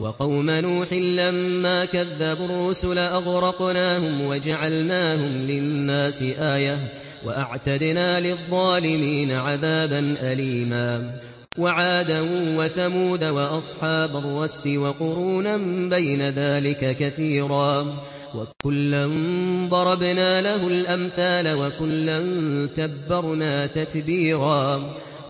وقوم نوح لما كذبوا الرسل أغرقناهم وجعلناهم للناس آية وأعتدنا للظالمين عذابا أليما وعادا وثمود وأصحاب الرس وقرونا بين ذلك كثيرا وكلا ضربنا له الأمثال وكلا تبرنا تتبيرا